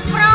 Oprah.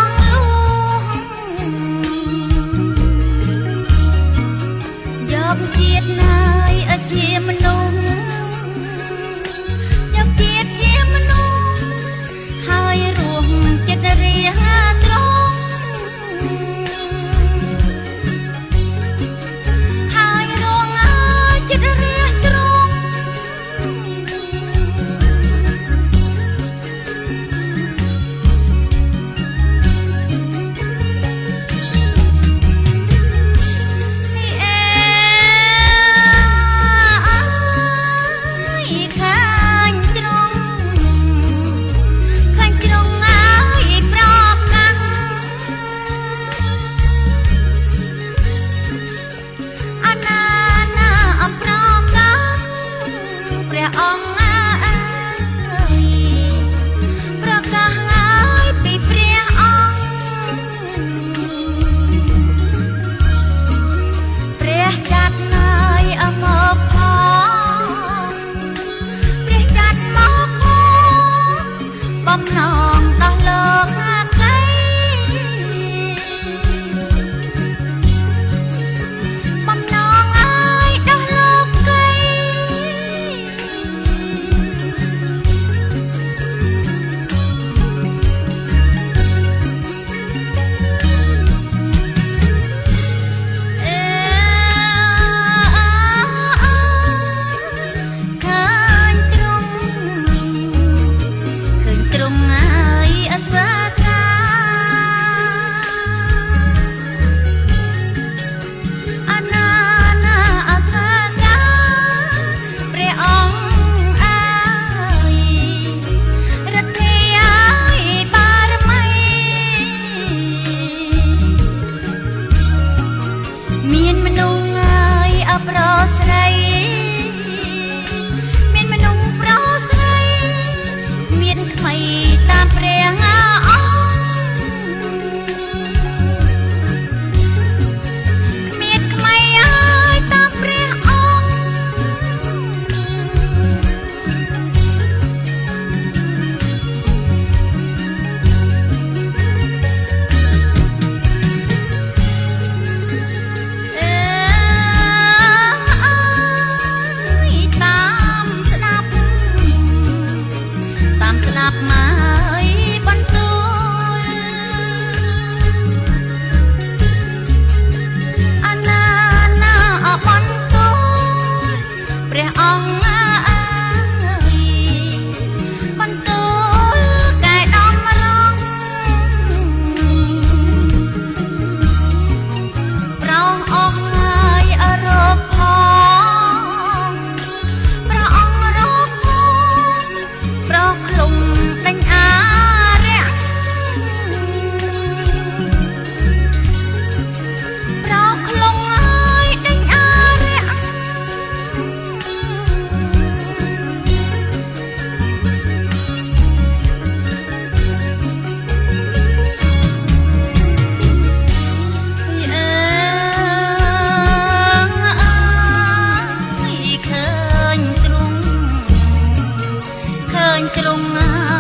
ឃើញទ្រង់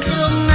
Blanco